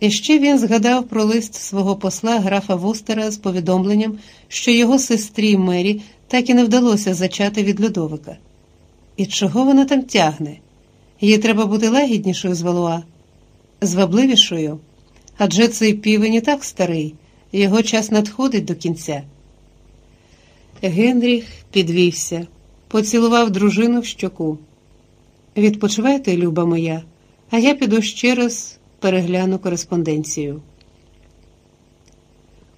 І ще він згадав про лист свого посла графа Вустера з повідомленням, що його сестрі Мері так і не вдалося зачати від Людовика. І чого вона там тягне? Їй треба бути лагіднішою з Валуа, звабливішою. Адже цей півень і так старий, його час надходить до кінця. Генріх підвівся, поцілував дружину в щоку. Відпочивайте, люба моя, а я піду ще раз перегляну кореспонденцію.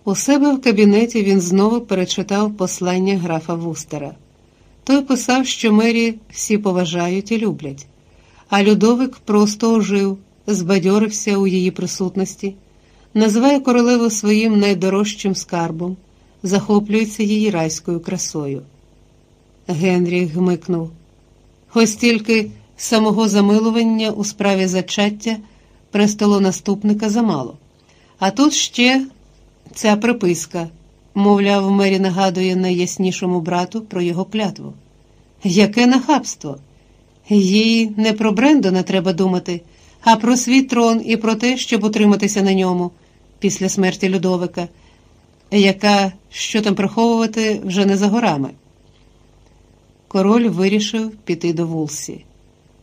У себе в кабінеті він знову перечитав послання графа Вустера. Той писав, що мері всі поважають і люблять, а Людовик просто ожив, збадьорився у її присутності, називає королеву своїм найдорожчим скарбом, захоплюється її райською красою. Генріх гмикнув. Ось тільки самого замилування у справі зачаття престолонаступника замало. А тут ще ця приписка, мовляв, мері нагадує найяснішому брату про його клятву. Яке нахабство! Їй не про Брендона треба думати, а про свій трон і про те, щоб утриматися на ньому після смерті Людовика, яка, що там приховувати, вже не за горами. Король вирішив піти до Вулсі.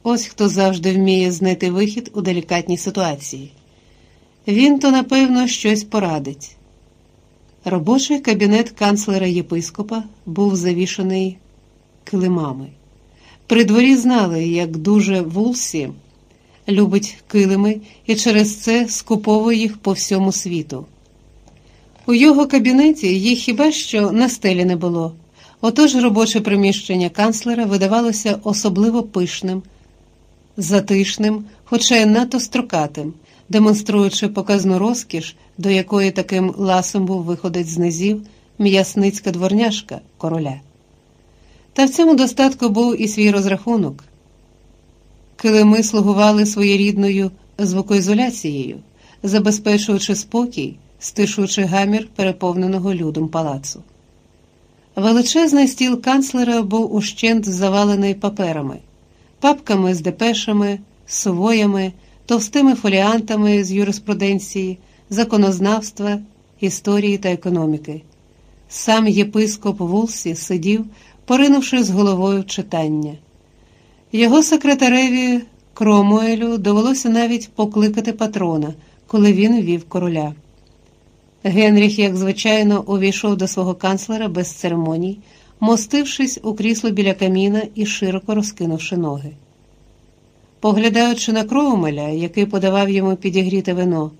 Ось хто завжди вміє знайти вихід у делікатній ситуації. Він то, напевно, щось порадить. Робочий кабінет канцлера єпископа був завішаний килимами. При дворі знали, як дуже Вулсі любить килими і через це скуповує їх по всьому світу. У його кабінеті їх хіба що на стелі не було. Отож робоче приміщення канцлера видавалося особливо пишним, затишним, хоча й надто строкатим, демонструючи показну розкіш, до якої таким ласом був виходить з низів м'ясницька дворняжка короля. Та в цьому достатку був і свій розрахунок. Килими слугували своєрідною звукоізоляцією, забезпечуючи спокій, стишуючи гамір переповненого людом палацу. Величезний стіл канцлера був ущент завалений паперами, папками з депешами, сувоями, товстими фоліантами з юриспруденції, законознавства, історії та економіки. Сам єпископ Вулсі сидів, поринувши з головою читання. Його секретареві Кромуелю довелося навіть покликати патрона, коли він вів короля. Генріх, як звичайно, увійшов до свого канцлера без церемоній, мостившись у крісло біля каміна і широко розкинувши ноги. Поглядаючи на Кроумеля, який подавав йому підігріте вино,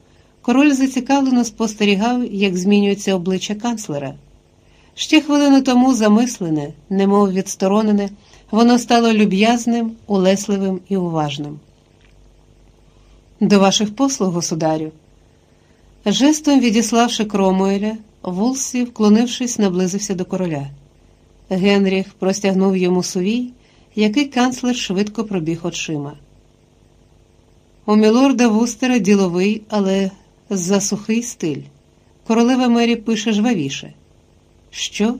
король зацікавлено спостерігав, як змінюється обличчя канцлера. Ще хвилину тому замислене, немов відсторонене, воно стало люб'язним, улесливим і уважним. До ваших послуг, государю. Жестом відіславши Кромуеля, Вулсі, вклонившись, наблизився до короля. Генріх простягнув йому сувій, який канцлер швидко пробіг очима. У мілорда Вустера діловий, але засухий стиль. Королева Мері пише жвавіше. Що?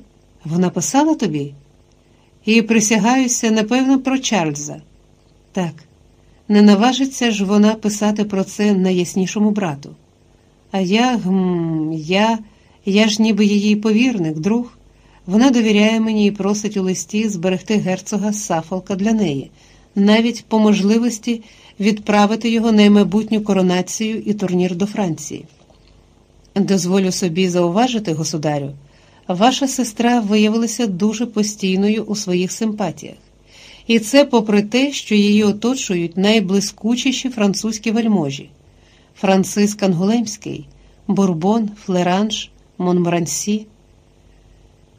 Вона писала тобі? І присягаюся, напевно, про Чарльза. Так, не наважиться ж вона писати про це найяснішому брату. А я, гм, я, я ж ніби її повірник, друг. Вона довіряє мені і просить у листі зберегти герцога Сафолка для неї, навіть по можливості відправити його на майбутню коронацію і турнір до Франції. Дозволю собі зауважити, государю, ваша сестра виявилася дуже постійною у своїх симпатіях, і це попри те, що її оточують найблискучіші французькі вельможі. Франциск Ангулемський, Бурбон, Флеранж, Монморансі.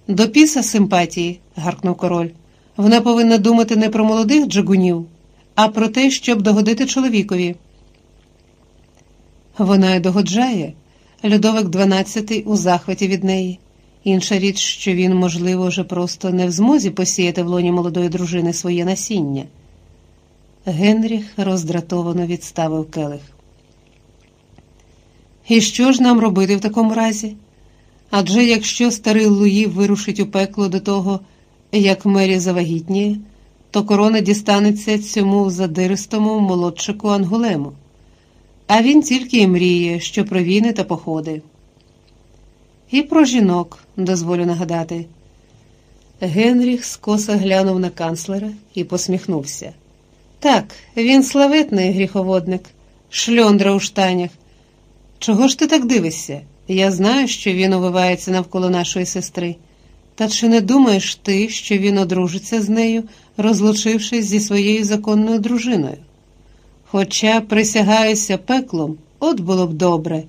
До піса симпатії, гаркнув король. Вона повинна думати не про молодих джагунів, а про те, щоб догодити чоловікові. Вона й догоджає. Людовик XII у захваті від неї. Інша річ, що він, можливо, вже просто не в змозі посіяти в лоні молодої дружини своє насіння. Генріх роздратовано відставив келих. І що ж нам робити в такому разі? Адже якщо старий Луї вирушить у пекло до того, як мері завагітніє, то корона дістанеться цьому задиристому молодчику Ангулему. а він тільки і мріє, що про війни та походи. І про жінок, дозволю нагадати. Генріх скоса глянув на канцлера і посміхнувся. Так, він славетний гріховодник, шльондра у штанях. Чого ж ти так дивишся? Я знаю, що він увивається навколо нашої сестри. Та чи не думаєш ти, що він одружиться з нею, розлучившись зі своєю законною дружиною? Хоча присягаюся пеклом, от було б добре.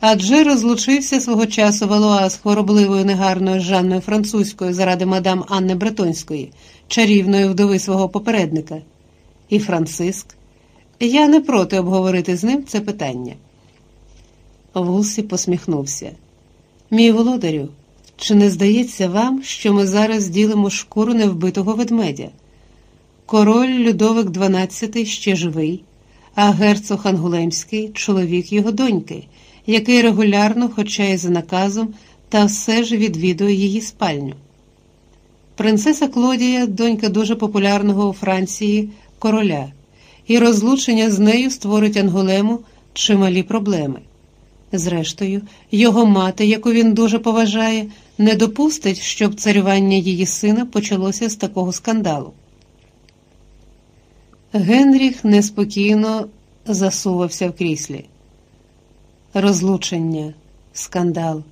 Адже розлучився свого часу Валуа з хворобливою негарною Жанною Французькою заради мадам Анни Бретонської, чарівної вдови свого попередника. І Франциск. Я не проти обговорити з ним це питання. Вулсі посміхнувся. Мій володарю, чи не здається вам, що ми зараз ділимо шкуру невбитого ведмедя? Король Людовик XII ще живий, а герцог Ангулемський чоловік його доньки, який регулярно, хоча й за наказом, та все ж відвідує її спальню. Принцеса Клодія, донька дуже популярного у Франції короля, і розлучення з нею створить Ангулему чималі проблеми. Зрештою, його мати, яку він дуже поважає, не допустить, щоб царювання її сина почалося з такого скандалу. Генріх неспокійно засувався в кріслі. Розлучення, скандал.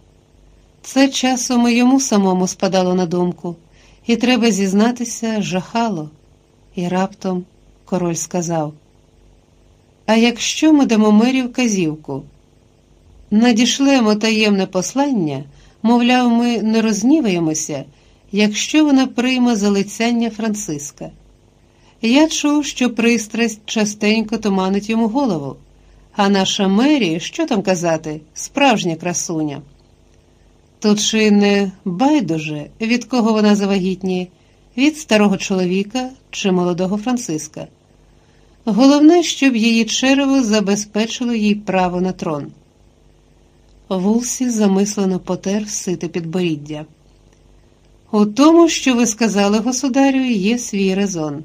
Це часом і йому самому спадало на думку, і треба зізнатися, жахало. І раптом король сказав: А якщо ми дамо мері вказівку? Надішлемо таємне послання, мовляв, ми не розніваємося, якщо вона прийме залицяння Франциска. Я чув, що пристрасть частенько туманить йому голову, а наша Мері, що там казати, справжня красуня. То чи не байдуже, від кого вона завагітніє, від старого чоловіка чи молодого Франциска? Головне, щоб її черево забезпечило їй право на трон. Вулсі замислено потер сите підборіддя. У тому, що ви сказали, государю, є свій резон.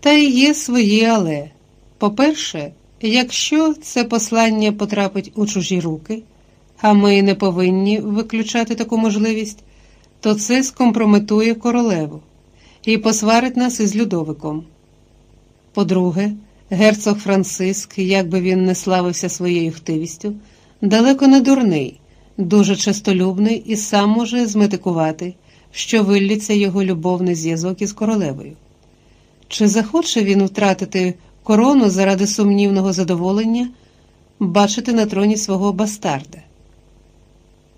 Та й є свої але. По-перше, якщо це послання потрапить у чужі руки, а ми не повинні виключати таку можливість, то це скомпрометує королеву і посварить нас із Людовиком. По-друге, герцог Франциск, як би він не славився своєю хтивістю, далеко не дурний, дуже честолюбний і сам може зметикувати, що вилліться його любовний зв'язок із королевою. Чи захоче він втратити корону заради сумнівного задоволення, бачити на троні свого бастарда?